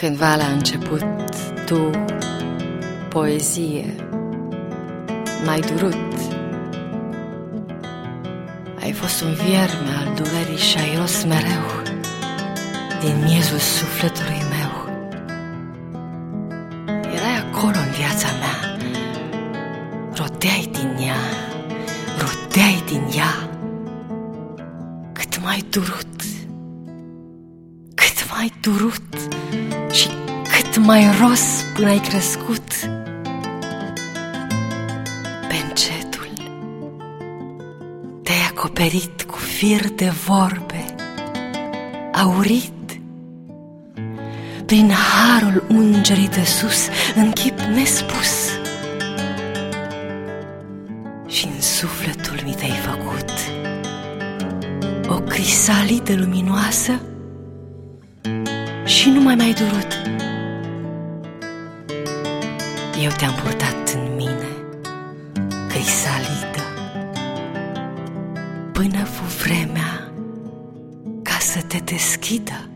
Cândva la început, tu, poezie, mai durut. Ai fost un vierme al durerii și ai ros mereu din miezul sufletului meu. Erai acolo în viața mea, roteai din ea, roteai din ea, cât mai durut, cât mai durut și cât mai ros până ai crescut. Pe încetul te-ai acoperit cu fir de vorbe, aurit prin harul ungerii de sus, în chip nespus. Și în sufletul mi te-ai făcut o crisalită luminoasă și nu mai mai durut. Eu te-am purtat în mine, crisalită, până fu vremea ca să te deschidă